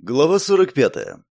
Глава 45.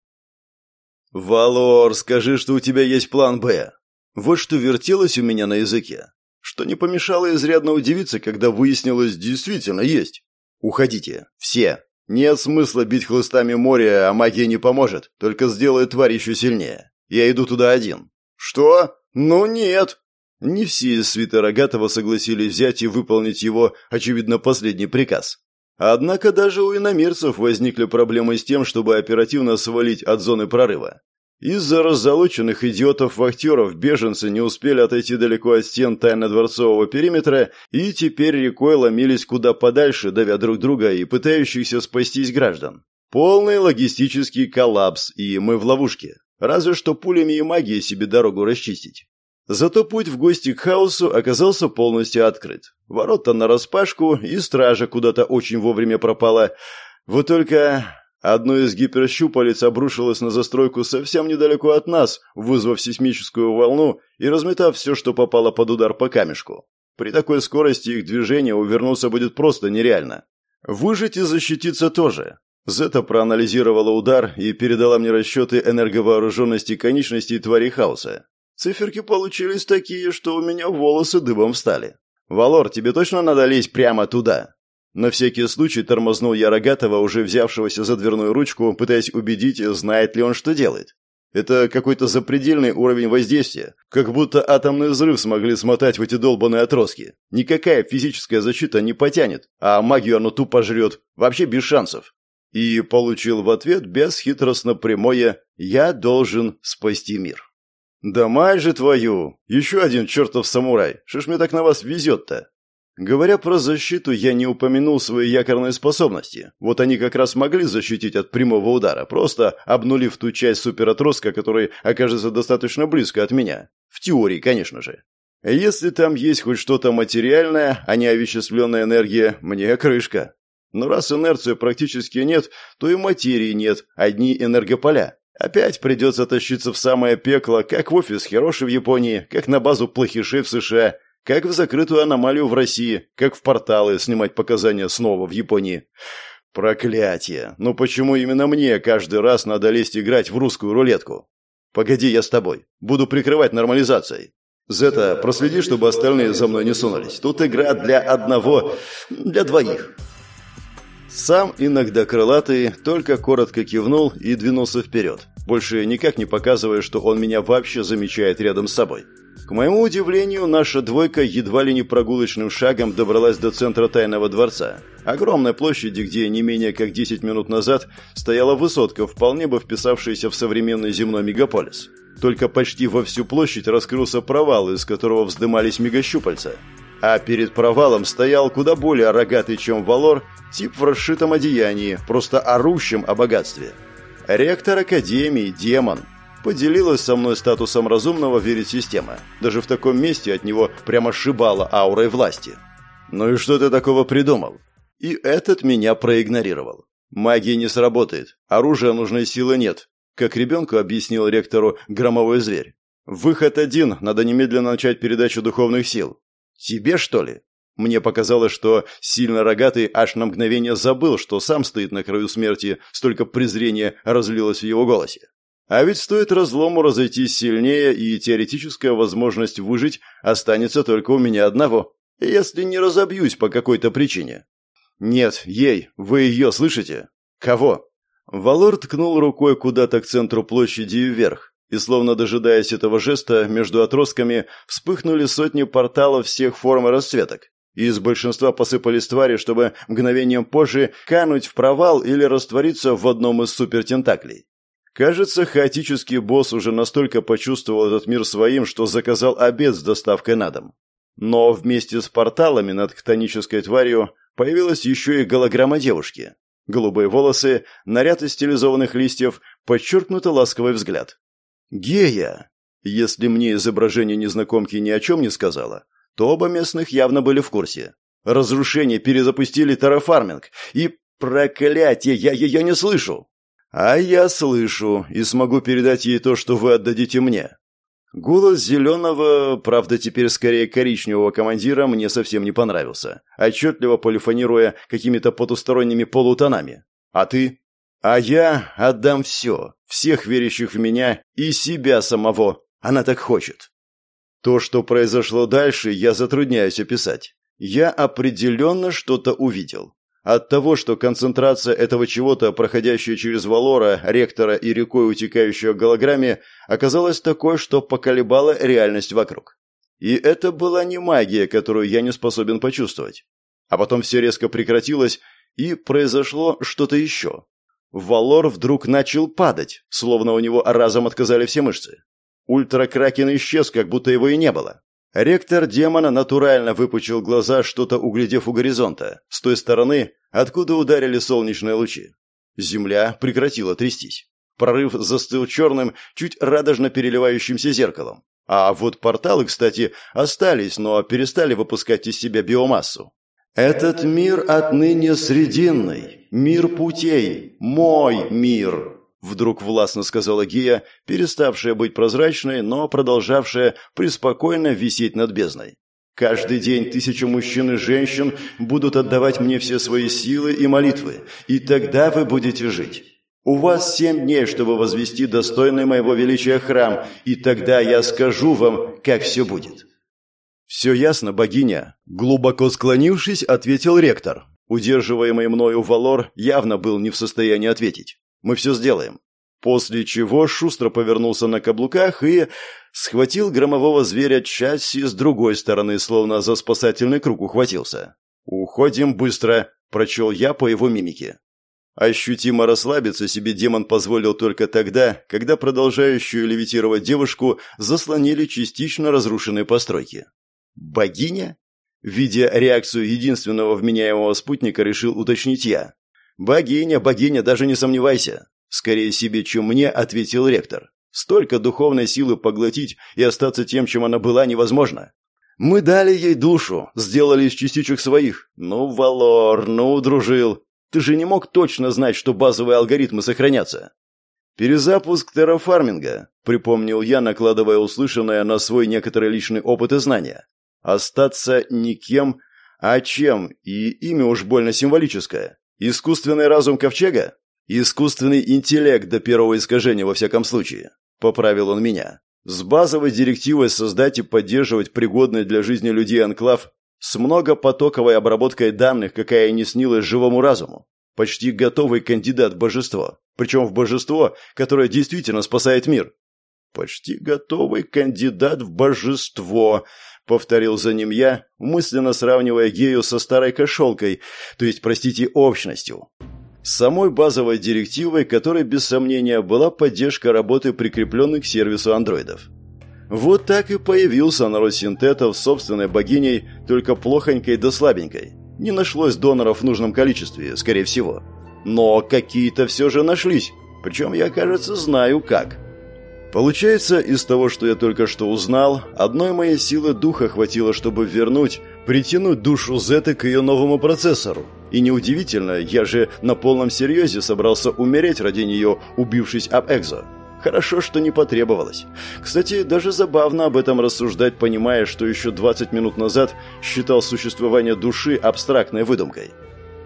«Валор, скажи, что у тебя есть план «Б». Вот что вертелось у меня на языке. Что не помешало изрядно удивиться, когда выяснилось, действительно есть. Уходите. Все. Нет смысла бить хлыстами море, а магия не поможет, только сделает тварь еще сильнее. Я иду туда один. Что? Ну нет. Не все из свита Рогатого согласились взять и выполнить его, очевидно, последний приказ. Однако даже у иномирцев возникли проблемы с тем, чтобы оперативно свалить от зоны прорыва. Из-за раззолоченных идиотов-вахтеров беженцы не успели отойти далеко от стен тайно-дворцового периметра и теперь рекой ломились куда подальше, давя друг друга и пытающихся спастись граждан. Полный логистический коллапс, и мы в ловушке. Разве что пулями и магией себе дорогу расчистить. Зато путь в гости к хаосу оказался полностью открыт. Ворота нараспашку, и стража куда-то очень вовремя пропала. Вот только одно из гиперщупалец обрушилось на застройку совсем недалеко от нас, вызвав сейсмическую волну и разметав все, что попало под удар по камешку. При такой скорости их движения увернуться будет просто нереально. Выжить и защититься тоже. Зета проанализировала удар и передала мне расчеты энерговооруженности конечностей тварей хаоса. Циферки получились такие, что у меня волосы дыбом встали. «Валор, тебе точно надо лезть прямо туда?» На всякий случай тормознул я Рогатого, уже взявшегося за дверную ручку, пытаясь убедить, знает ли он, что делает. Это какой-то запредельный уровень воздействия, как будто атомный взрыв смогли смотать в эти долбанные отростки. Никакая физическая защита не потянет, а магию оно тупо жрет, вообще без шансов. И получил в ответ бесхитростно прямое «Я должен спасти мир». «Да мать же твою! Еще один чертов самурай! Что ж мне так на вас везет-то?» Говоря про защиту, я не упомянул свои якорные способности. Вот они как раз могли защитить от прямого удара, просто обнулив ту часть суперотростка, который окажется достаточно близко от меня. В теории, конечно же. Если там есть хоть что-то материальное, а не овеществленная энергия, мне крышка. Но раз инерции практически нет, то и материи нет, одни энергополя. Опять придется тащиться в самое пекло, как в офис Хироши в Японии, как на базу плохишей в США, как в закрытую аномалию в России, как в порталы снимать показания снова в Японии. Проклятие! Ну почему именно мне каждый раз надо лезть играть в русскую рулетку? Погоди, я с тобой. Буду прикрывать нормализацией. Зета, проследи, чтобы остальные за мной не сунулись. Тут игра для одного, для двоих. Сам иногда крылатый только коротко кивнул и двинулся вперед, больше никак не показывая, что он меня вообще замечает рядом с собой. К моему удивлению, наша двойка едва ли не прогулочным шагом добралась до центра тайного дворца. Огромной площади, где не менее как 10 минут назад стояла высотка, вполне бы вписавшаяся в современный земной мегаполис. Только почти во всю площадь раскрылся провал, из которого вздымались мегащупальца. А перед провалом стоял куда более рогатый, чем Валор, тип в расшитом одеянии, просто орущим о богатстве. Ректор Академии, демон, поделилась со мной статусом разумного верить система. Даже в таком месте от него прямо шибало аурой власти. «Ну и что ты такого придумал?» И этот меня проигнорировал. «Магия не сработает, оружия нужной силы нет», как ребенку объяснил ректору громовой зверь. «Выход один, надо немедленно начать передачу духовных сил. Тебе, что ли? Мне показалось, что сильно рогатый аж на мгновение забыл, что сам стоит на краю смерти, столько презрения разлилось в его голосе. А ведь стоит разлому разойтись сильнее, и теоретическая возможность выжить останется только у меня одного, если не разобьюсь по какой-то причине. Нет, ей, вы ее слышите? Кого? Валор ткнул рукой куда-то к центру площади и вверх, и, словно дожидаясь этого жеста, между отростками вспыхнули сотни порталов всех форм и расцветок. И из большинства посыпались твари, чтобы мгновением позже кануть в провал или раствориться в одном из супертентаклей. Кажется, хаотический босс уже настолько почувствовал этот мир своим, что заказал обед с доставкой на дом. Но вместе с порталами над хтонической тварью появилась еще и голограмма девушки. Голубые волосы, наряд из стилизованных листьев, подчеркнуто ласковый взгляд. Гея! Если мне изображение незнакомки ни о чем не сказала, то оба местных явно были в курсе. Разрушение перезапустили террафарминг, и проклятие, я ее не слышу. А я слышу и смогу передать ей то, что вы отдадите мне. Голос зеленого, правда теперь скорее коричневого командира, мне совсем не понравился, отчетливо полифонируя какими-то потусторонними полутонами. А ты? А я отдам все, всех верящих в меня и себя самого. Она так хочет. То, что произошло дальше, я затрудняюсь описать. Я определенно что-то увидел. От того, что концентрация этого чего-то, проходящая через Валора, ректора и рекой, утекающая к голограмме, оказалась такой, что поколебала реальность вокруг. И это была не магия, которую я не способен почувствовать. А потом все резко прекратилось, и произошло что-то еще. Валор вдруг начал падать, словно у него разом отказали все мышцы. Ультракракен исчез, как будто его и не было. Ректор демона натурально выпучил глаза, что-то углядев у горизонта, с той стороны, откуда ударили солнечные лучи. Земля прекратила трястись. Прорыв застыл черным, чуть радужно переливающимся зеркалом. А вот порталы, кстати, остались, но перестали выпускать из себя биомассу. «Этот мир отныне срединный, мир путей, мой мир», Вдруг властно сказала Гия, переставшая быть прозрачной, но продолжавшая преспокойно висеть над бездной. «Каждый день тысячи мужчин и женщин будут отдавать мне все свои силы и молитвы, и тогда вы будете жить. У вас семь дней, чтобы возвести достойный моего величия храм, и тогда я скажу вам, как все будет». «Все ясно, богиня», — глубоко склонившись, ответил ректор. Удерживаемый мною Валор явно был не в состоянии ответить. Мы все сделаем». После чего шустро повернулся на каблуках и схватил громового зверя части с другой стороны, словно за спасательный круг ухватился. «Уходим быстро», — прочел я по его мимике. Ощутимо расслабиться себе демон позволил только тогда, когда продолжающую левитировать девушку заслонили частично разрушенные постройки. «Богиня?» Видя реакцию единственного вменяемого спутника, решил уточнить я. «Богиня, богиня, даже не сомневайся!» «Скорее себе, чем мне», — ответил ректор. «Столько духовной силы поглотить и остаться тем, чем она была, невозможно. Мы дали ей душу, сделали из частичек своих. Ну, Валор, ну, дружил. Ты же не мог точно знать, что базовые алгоритмы сохранятся». «Перезапуск террафарминга», — припомнил я, накладывая услышанное на свой некоторый личный опыт и знания. «Остаться никем, а чем, и имя уж больно символическое. Искусственный разум ковчега? Искусственный интеллект до первого искажения во всяком случае. Поправил он меня. С базовой директивой создать и поддерживать пригодный для жизни людей анклав с многопотоковой обработкой данных, какая не снилась живому разуму. Почти готовый кандидат в божество. Причем в божество, которое действительно спасает мир. «Почти готовый кандидат в божество», — повторил за ним я, мысленно сравнивая гею со старой кошелкой, то есть, простите, общностью. Самой базовой директивой, которой, без сомнения, была поддержка работы прикрепленных к сервису андроидов. Вот так и появился народ синтетов собственной богиней, только плохонькой да слабенькой. Не нашлось доноров в нужном количестве, скорее всего. Но какие-то все же нашлись, причем я, кажется, знаю как. Получается, из того, что я только что узнал, одной моей силы духа хватило, чтобы вернуть, притянуть душу Зеты к ее новому процессору. И неудивительно, я же на полном серьезе собрался умереть ради нее, убившись об Экзо. Хорошо, что не потребовалось. Кстати, даже забавно об этом рассуждать, понимая, что еще 20 минут назад считал существование души абстрактной выдумкой.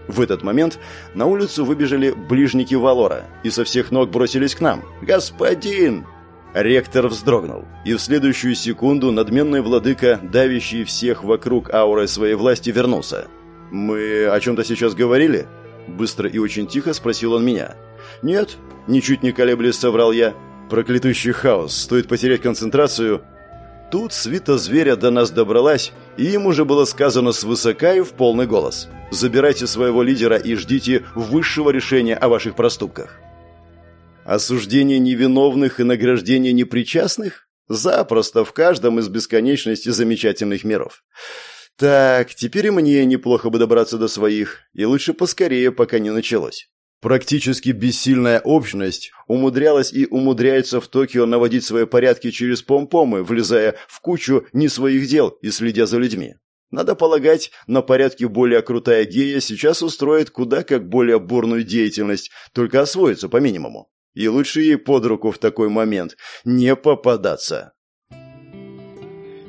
В этот момент на улицу выбежали ближники Валора и со всех ног бросились к нам. «Господин!» Ректор вздрогнул, и в следующую секунду надменный владыка, давящий всех вокруг аурой своей власти, вернулся. «Мы о чем-то сейчас говорили?» Быстро и очень тихо спросил он меня. «Нет», — ничуть не колеблясь соврал я. «Проклятущий хаос, стоит потерять концентрацию». Тут свита зверя до нас добралась, и им уже было сказано свысока и в полный голос. «Забирайте своего лидера и ждите высшего решения о ваших проступках». Осуждение невиновных и награждение непричастных? Запросто в каждом из бесконечности замечательных миров. Так, теперь и мне неплохо бы добраться до своих, и лучше поскорее, пока не началось. Практически бессильная общность умудрялась и умудряется в Токио наводить свои порядки через помпомы, влезая в кучу не своих дел и следя за людьми. Надо полагать, на порядке более крутая гея сейчас устроит куда как более бурную деятельность, только освоится по минимуму. И лучше ей под руку в такой момент не попадаться.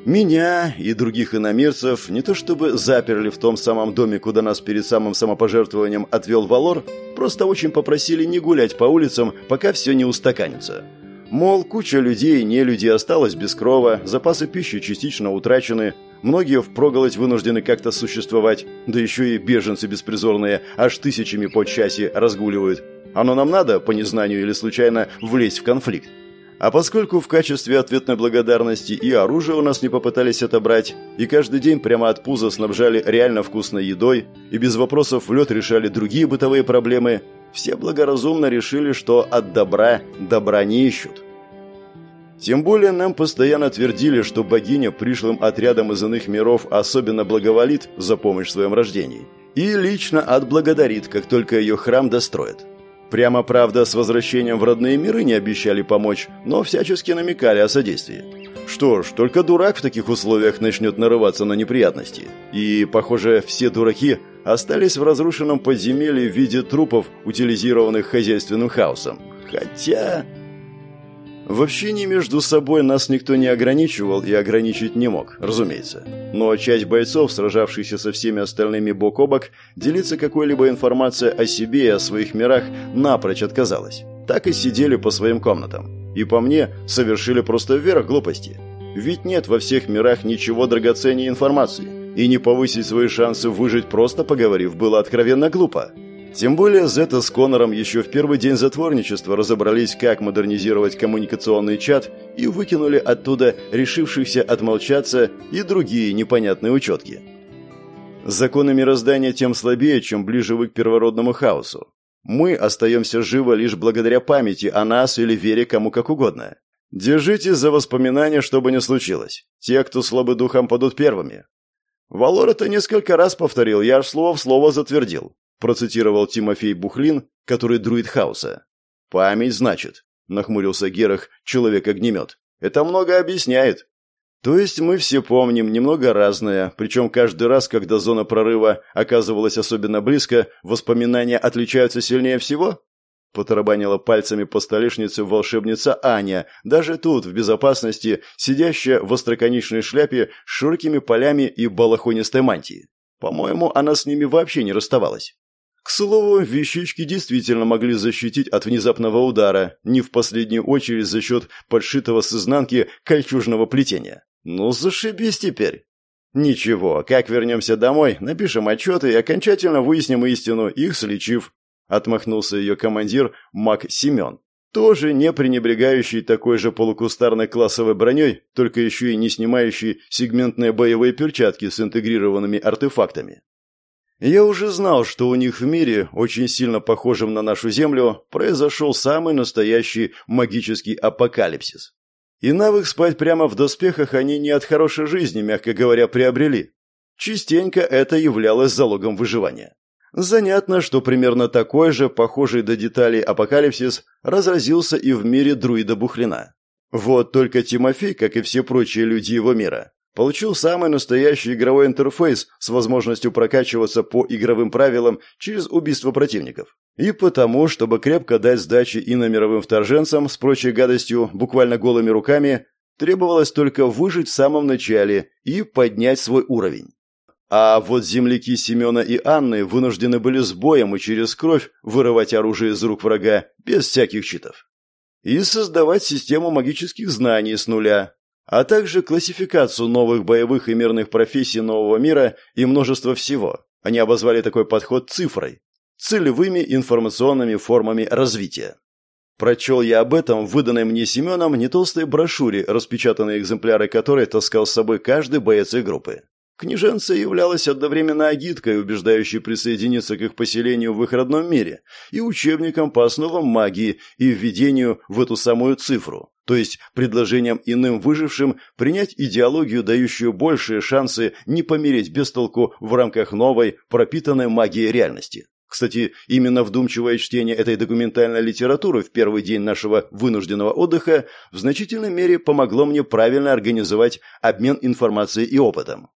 Меня и других иномирцев не то чтобы заперли в том самом доме, куда нас перед самым самопожертвованием отвел Валор, просто очень попросили не гулять по улицам, пока все не устаканится. Мол, куча людей и не люди осталась без крова, запасы пищи частично утрачены, многие впроголодь вынуждены как-то существовать, да еще и беженцы беспризорные аж тысячами по часе разгуливают. Оно нам надо, по незнанию или случайно, влезть в конфликт. А поскольку в качестве ответной благодарности и оружие у нас не попытались отобрать, и каждый день прямо от пуза снабжали реально вкусной едой, и без вопросов в лед решали другие бытовые проблемы, все благоразумно решили, что от добра добра не ищут. Тем более нам постоянно твердили, что богиня пришлым отрядом из иных миров особенно благоволит за помощь в своем рождении и лично отблагодарит, как только ее храм достроят. Прямо, правда, с возвращением в родные миры не обещали помочь, но всячески намекали о содействии. Что ж, только дурак в таких условиях начнет нарываться на неприятности. И, похоже, все дураки остались в разрушенном подземелье в виде трупов, утилизированных хозяйственным хаосом. Хотя... В общении между собой нас никто не ограничивал и ограничить не мог, разумеется. Но часть бойцов, сражавшихся со всеми остальными бок о бок, делиться какой-либо информацией о себе и о своих мирах напрочь отказалась. Так и сидели по своим комнатам. И по мне, совершили просто вверх глупости. Ведь нет во всех мирах ничего драгоценнее информации. И не повысить свои шансы выжить просто поговорив было откровенно глупо. Тем более Зета с Конором еще в первый день затворничества разобрались, как модернизировать коммуникационный чат и выкинули оттуда решившихся отмолчаться и другие непонятные учетки. Законы мироздания тем слабее, чем ближе вы к первородному хаосу. Мы остаемся живы лишь благодаря памяти о нас или вере кому как угодно. Держитесь за воспоминания, что бы ни случилось. Те, кто слабы духом, падут первыми. Валор это несколько раз повторил, я аж слово в слово затвердил процитировал Тимофей Бухлин, который друид хаоса. «Память, значит», — нахмурился Герах, человек-огнемет. «Это много объясняет». «То есть мы все помним немного разное, причем каждый раз, когда зона прорыва оказывалась особенно близко, воспоминания отличаются сильнее всего?» Потарабанила пальцами по столешнице волшебница Аня, даже тут, в безопасности, сидящая в остроконечной шляпе с широкими полями и балахонистой мантии. По-моему, она с ними вообще не расставалась. К слову, вещички действительно могли защитить от внезапного удара, не в последнюю очередь за счет подшитого с изнанки кольчужного плетения. Ну, зашибись теперь. Ничего, как вернемся домой, напишем отчеты и окончательно выясним истину, их слечив. Отмахнулся ее командир Мак Семен, тоже не пренебрегающий такой же полукустарной классовой броней, только еще и не снимающий сегментные боевые перчатки с интегрированными артефактами. Я уже знал, что у них в мире, очень сильно похожем на нашу Землю, произошел самый настоящий магический апокалипсис. И навык спать прямо в доспехах они не от хорошей жизни, мягко говоря, приобрели. Частенько это являлось залогом выживания. Занятно, что примерно такой же, похожий до деталей апокалипсис, разразился и в мире друида Бухлина. Вот только Тимофей, как и все прочие люди его мира, Получил самый настоящий игровой интерфейс с возможностью прокачиваться по игровым правилам через убийство противников. И потому, чтобы крепко дать сдачи иномировым вторженцам с прочей гадостью, буквально голыми руками, требовалось только выжить в самом начале и поднять свой уровень. А вот земляки Семена и Анны вынуждены были с боем и через кровь вырывать оружие из рук врага без всяких читов. И создавать систему магических знаний с нуля, а также классификацию новых боевых и мирных профессий нового мира и множество всего. Они обозвали такой подход цифрой – целевыми информационными формами развития. Прочел я об этом в выданной мне Семеном не толстой брошюре, распечатанные экземпляры которой таскал с собой каждый боец их группы. Княженца являлась одновременно агиткой, убеждающей присоединиться к их поселению в их родном мире, и учебником по основам магии и введению в эту самую цифру, то есть предложением иным выжившим принять идеологию, дающую большие шансы не помереть без толку в рамках новой, пропитанной магией реальности. Кстати, именно вдумчивое чтение этой документальной литературы в первый день нашего вынужденного отдыха в значительной мере помогло мне правильно организовать обмен информацией и опытом.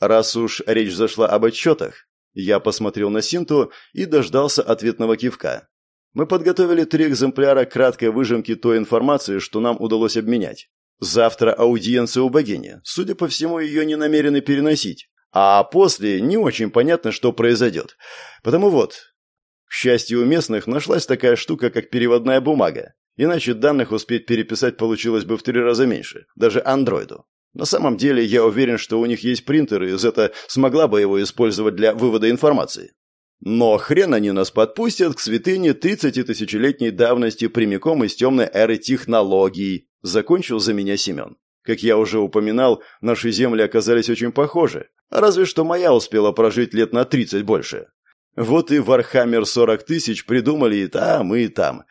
Раз уж речь зашла об отчетах, я посмотрел на Синту и дождался ответного кивка. Мы подготовили три экземпляра краткой выжимки той информации, что нам удалось обменять. Завтра аудиенция у богини. Судя по всему, ее не намерены переносить. А после не очень понятно, что произойдет. Потому вот, к счастью, у местных нашлась такая штука, как переводная бумага. Иначе данных успеть переписать получилось бы в три раза меньше, даже андроиду. На самом деле, я уверен, что у них есть принтер, и Зета смогла бы его использовать для вывода информации. Но хрен они нас подпустят к святыне 30-тысячелетней давности прямиком из темной эры технологий, закончил за меня Семен. Как я уже упоминал, наши земли оказались очень похожи, разве что моя успела прожить лет на 30 больше. Вот и Warhammer 40 тысяч придумали и там, и там.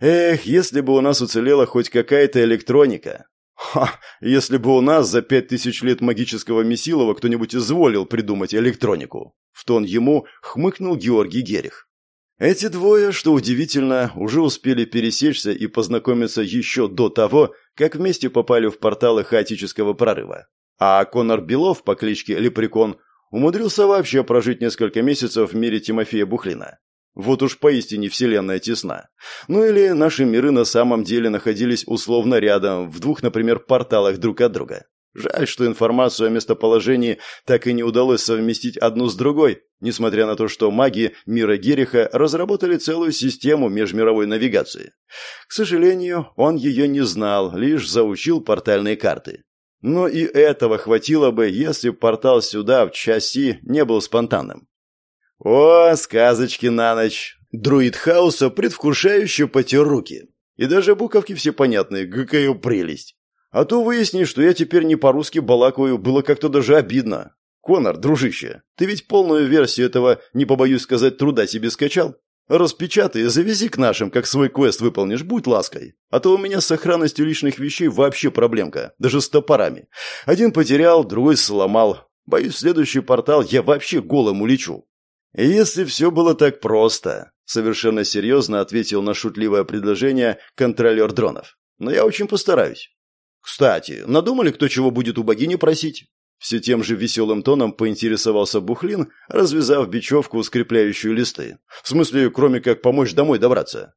Эх, если бы у нас уцелела хоть какая-то электроника. Ха, если бы у нас за пять тысяч лет магического месилова кто-нибудь изволил придумать электронику. В тон ему хмыкнул Георгий Герих. Эти двое, что удивительно, уже успели пересечься и познакомиться еще до того, как вместе попали в порталы хаотического прорыва. А Конор Белов по кличке Лепрекон умудрился вообще прожить несколько месяцев в мире Тимофея Бухлина. Вот уж поистине вселенная тесна. Ну или наши миры на самом деле находились условно рядом, в двух, например, порталах друг от друга. Жаль, что информацию о местоположении так и не удалось совместить одну с другой, несмотря на то, что маги мира Гериха разработали целую систему межмировой навигации. К сожалению, он ее не знал, лишь заучил портальные карты. Но и этого хватило бы, если портал сюда, в часи, не был спонтанным. О, сказочки на ночь! Друид хаоса предвкушающе потер руки. И даже буковки все понятные, какая прелесть. А то выясни, что я теперь не по-русски балакаю, было как-то даже обидно. Конор, дружище, ты ведь полную версию этого, не побоюсь сказать, труда себе скачал? Распечатай завези к нашим, как свой квест выполнишь, будь лаской. А то у меня с сохранностью личных вещей вообще проблемка, даже с топорами. Один потерял, другой сломал. Боюсь, следующий портал я вообще голым улечу. «Если все было так просто», — совершенно серьезно ответил на шутливое предложение контролер дронов. «Но я очень постараюсь». «Кстати, надумали, кто чего будет у богини просить?» Все тем же веселым тоном поинтересовался Бухлин, развязав бечевку, скрепляющую листы. «В смысле, кроме как помочь домой добраться?»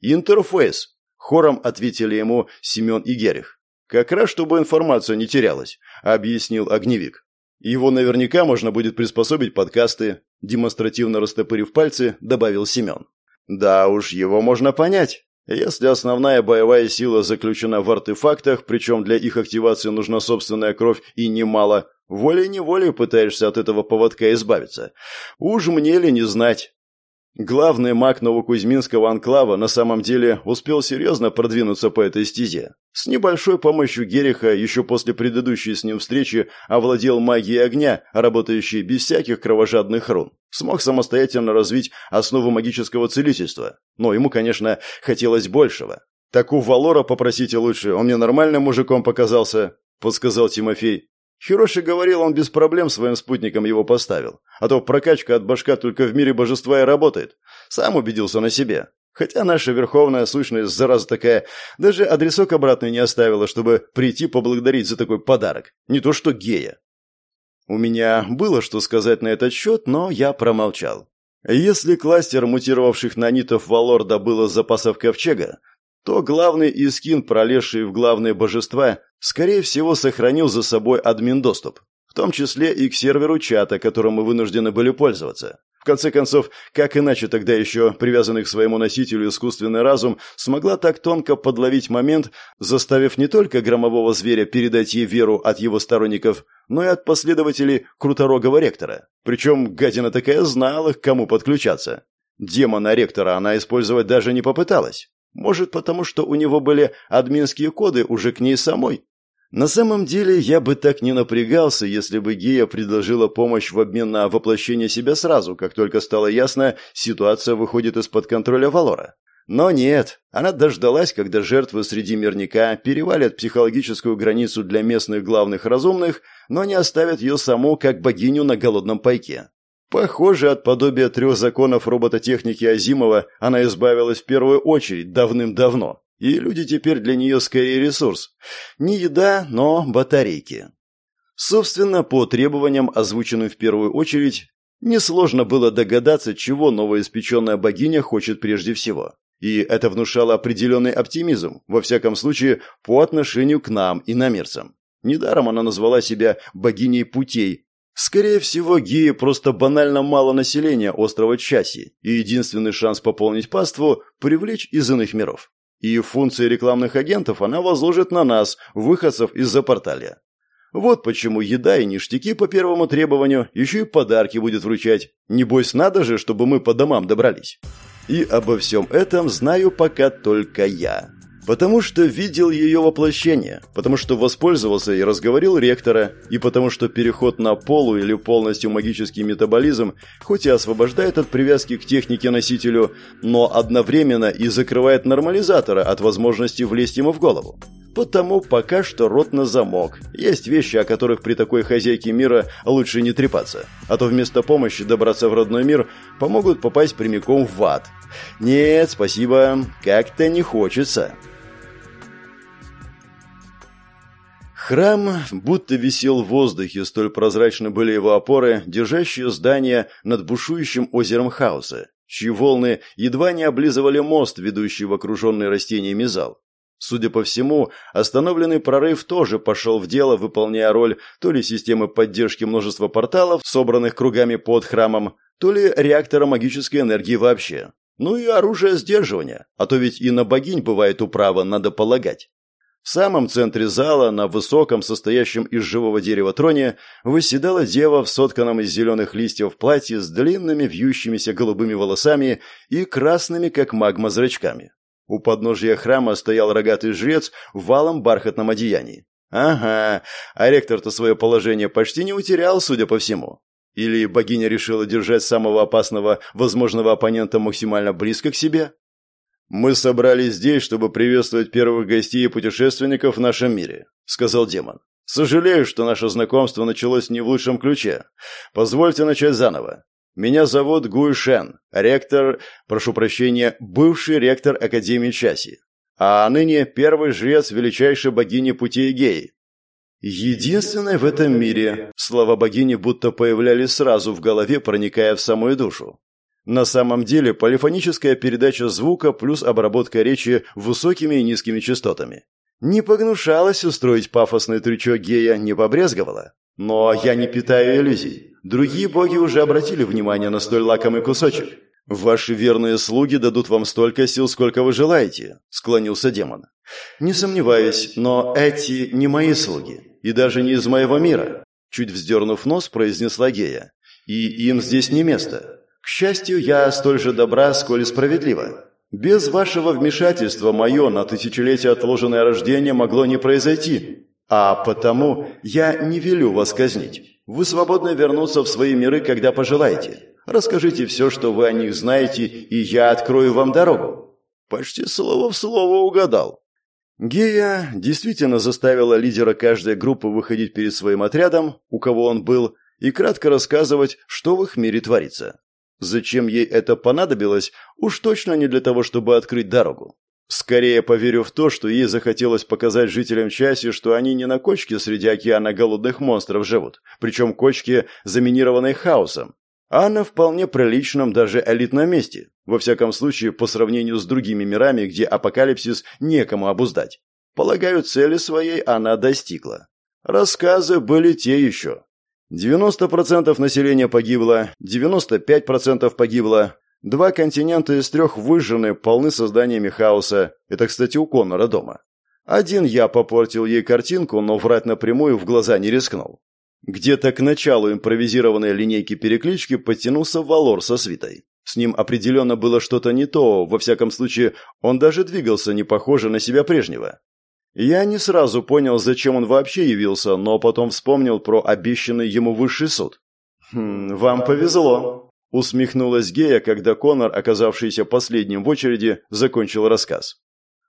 «Интерфейс», — хором ответили ему Семен и Герих. «Как раз, чтобы информация не терялась», — объяснил огневик. Его наверняка можно будет приспособить подкасты, демонстративно растопырив пальцы, добавил Семен. Да уж, его можно понять. Если основная боевая сила заключена в артефактах, причем для их активации нужна собственная кровь и немало, волей-неволей пытаешься от этого поводка избавиться. Уж мне ли не знать. Главный маг Новокузьминского анклава на самом деле успел серьезно продвинуться по этой стезе. С небольшой помощью Гериха еще после предыдущей с ним встречи овладел магией огня, работающей без всяких кровожадных рун. Смог самостоятельно развить основу магического целительства. Но ему, конечно, хотелось большего. «Так у Валора попросите лучше, он мне нормальным мужиком показался», — подсказал Тимофей. Хироши говорил, он без проблем своим спутникам его поставил. А то прокачка от башка только в мире божества и работает. Сам убедился на себе. Хотя наша верховная сущность, зараза такая, даже адресок обратный не оставила, чтобы прийти поблагодарить за такой подарок. Не то что гея. У меня было что сказать на этот счет, но я промолчал. Если кластер мутировавших нанитов Валорда было запасов ковчега, то главный искин, пролезший в главные божества, скорее всего, сохранил за собой админ-доступ, в том числе и к серверу чата, которым мы вынуждены были пользоваться. В конце концов, как иначе тогда еще привязанный к своему носителю искусственный разум смогла так тонко подловить момент, заставив не только громового зверя передать ей веру от его сторонников, но и от последователей круторогого ректора. Причем гадина такая знала, к кому подключаться. Демона ректора она использовать даже не попыталась. Может, потому что у него были админские коды уже к ней самой? На самом деле, я бы так не напрягался, если бы Гея предложила помощь в обмен на воплощение себя сразу, как только стало ясно, ситуация выходит из-под контроля Валора. Но нет, она дождалась, когда жертвы среди мирника перевалят психологическую границу для местных главных разумных, но не оставят ее саму как богиню на голодном пайке. Похоже, от подобия трех законов робототехники Азимова она избавилась в первую очередь давным-давно. И люди теперь для нее скорее ресурс. Не еда, но батарейки. Собственно, по требованиям, озвученным в первую очередь, несложно было догадаться, чего новоиспеченная богиня хочет прежде всего. И это внушало определенный оптимизм, во всяком случае, по отношению к нам, и иномерцам. Недаром она назвала себя богиней путей. Скорее всего, Геи просто банально мало населения острова Часи, и единственный шанс пополнить паству – привлечь из иных миров. И функции рекламных агентов она возложит на нас, выходцев из-за порталя. Вот почему еда и ништяки по первому требованию еще и подарки будет вручать. Небось, надо же, чтобы мы по домам добрались. И обо всем этом знаю пока только я. Потому что видел ее воплощение, потому что воспользовался и разговорил ректора, и потому что переход на полу или полностью магический метаболизм хоть и освобождает от привязки к технике-носителю, но одновременно и закрывает нормализатора от возможности влезть ему в голову. Потому пока что рот на замок. Есть вещи, о которых при такой хозяйке мира лучше не трепаться. А то вместо помощи добраться в родной мир помогут попасть прямиком в ад. Нет, спасибо, как-то не хочется. Храм будто висел в воздухе, столь прозрачны были его опоры, держащие здание над бушующим озером хаоса, чьи волны едва не облизывали мост, ведущий в окруженный растениями зал. Судя по всему, остановленный прорыв тоже пошел в дело, выполняя роль то ли системы поддержки множества порталов, собранных кругами под храмом, то ли реактора магической энергии вообще. Ну и оружие сдерживания, а то ведь и на богинь бывает управа, надо полагать. В самом центре зала, на высоком, состоящем из живого дерева троне, восседала дева в сотканном из зеленых листьев платье с длинными вьющимися голубыми волосами и красными, как магма, зрачками. У подножия храма стоял рогатый жрец в валом бархатном одеянии. Ага, а ректор-то свое положение почти не утерял, судя по всему. Или богиня решила держать самого опасного возможного оппонента максимально близко к себе? «Мы собрались здесь, чтобы приветствовать первых гостей и путешественников в нашем мире», — сказал демон. «Сожалею, что наше знакомство началось не в лучшем ключе. Позвольте начать заново. Меня зовут Гуй Шен, ректор, прошу прощения, бывший ректор Академии Часи, а ныне первый жрец величайшей богини пути Эгеи. Единственной в этом мире слова богини будто появлялись сразу в голове, проникая в самую душу. На самом деле полифоническая передача звука плюс обработка речи высокими и низкими частотами. Не погнушалась устроить пафосный трючок гея, не побрезговала. Но я не питаю иллюзий. Другие боги уже обратили внимание на столь лакомый кусочек. Ваши верные слуги дадут вам столько сил, сколько вы желаете, склонился демон. Не сомневаюсь, но эти не мои слуги и даже не из моего мира, чуть вздернув нос, произнесла Гея. И им здесь не место. К счастью, я столь же добра, сколь и справедлива. Без вашего вмешательства мое на тысячелетие отложенное рождение могло не произойти. А потому я не велю вас казнить. Вы свободны вернуться в свои миры, когда пожелаете. Расскажите все, что вы о них знаете, и я открою вам дорогу». Почти слово в слово угадал. Гея действительно заставила лидера каждой группы выходить перед своим отрядом, у кого он был, и кратко рассказывать, что в их мире творится. Зачем ей это понадобилось, уж точно не для того, чтобы открыть дорогу. Скорее поверю в то, что ей захотелось показать жителям Часи, что они не на кочке среди океана голодных монстров живут, причем кочке, заминированной хаосом, а на вполне приличном, даже элитном месте, во всяком случае по сравнению с другими мирами, где апокалипсис некому обуздать. Полагаю, цели своей она достигла. Рассказы были те еще. 90% населения погибло, 95% погибло, Два континента из трех выжжены, полны созданиями хаоса. Это, кстати, у Коннора дома. Один я попортил ей картинку, но врать напрямую в глаза не рискнул. Где-то к началу импровизированной линейки переклички подтянулся Валор со свитой. С ним определенно было что-то не то, во всяком случае, он даже двигался не похоже на себя прежнего. Я не сразу понял, зачем он вообще явился, но потом вспомнил про обещанный ему высший суд. «Хм, «Вам повезло», Усмехнулась Гея, когда Конор, оказавшийся последним в очереди, закончил рассказ.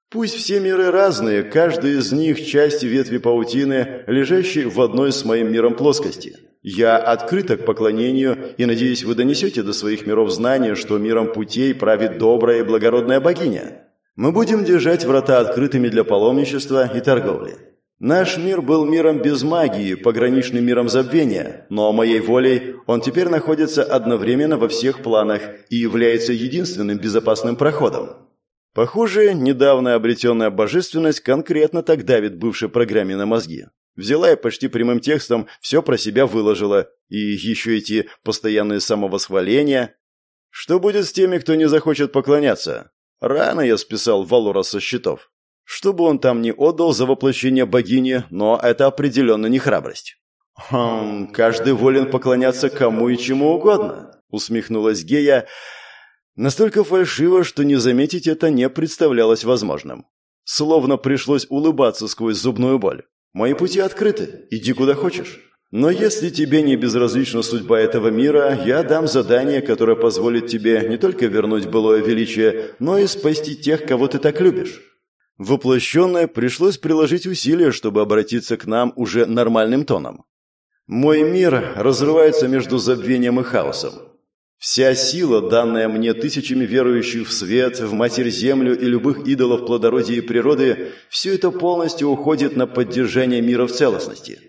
Пусть все миры разные, каждый из них часть ветви паутины, лежащей в одной с моим миром плоскости. Я открыта к поклонению и надеюсь, вы донесете до своих миров знания, что миром путей правит добрая и благородная богиня. Мы будем держать врата открытыми для паломничества и торговли. Наш мир был миром без магии, пограничным миром забвения, но моей волей он теперь находится одновременно во всех планах и является единственным безопасным проходом. Похоже, недавно обретенная божественность конкретно так давит бывшей программе на мозги. Взяла и почти прямым текстом все про себя выложила. И еще эти постоянные самовосхваления. Что будет с теми, кто не захочет поклоняться? Рано я списал Валора со счетов. Что бы он там ни отдал за воплощение богини, но это определенно не храбрость. «Хм, каждый волен поклоняться кому и чему угодно», — усмехнулась Гея, настолько фальшиво, что не заметить это не представлялось возможным. Словно пришлось улыбаться сквозь зубную боль. Мои пути открыты, иди куда хочешь. Но если тебе не безразлична судьба этого мира, я дам задание, которое позволит тебе не только вернуть былое величие, но и спасти тех, кого ты так любишь. Воплощенное пришлось приложить усилия, чтобы обратиться к нам уже нормальным тоном. Мой мир разрывается между забвением и хаосом. Вся сила, данная мне тысячами верующих в свет, в Матерь-Землю и любых идолов плодородия и природы, все это полностью уходит на поддержание мира в целостности.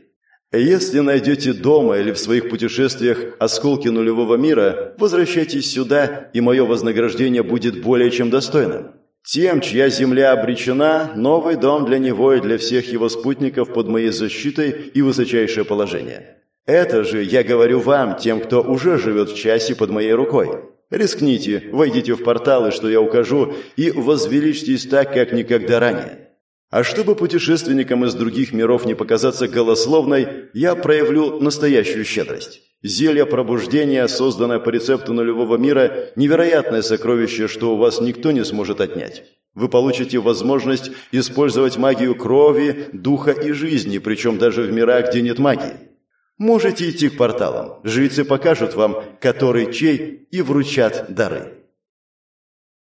Если найдете дома или в своих путешествиях осколки нулевого мира, возвращайтесь сюда, и мое вознаграждение будет более чем достойным. Тем, чья земля обречена, новый дом для него и для всех его спутников под моей защитой и высочайшее положение. Это же я говорю вам, тем, кто уже живет в часе под моей рукой. Рискните, войдите в порталы, что я укажу, и возвеличьтесь так, как никогда ранее. А чтобы путешественникам из других миров не показаться голословной, я проявлю настоящую щедрость. Зелье пробуждения, созданное по рецепту нулевого мира, невероятное сокровище, что у вас никто не сможет отнять. Вы получите возможность использовать магию крови, духа и жизни, причем даже в мирах, где нет магии. Можете идти к порталам. Жрицы покажут вам, который чей, и вручат дары.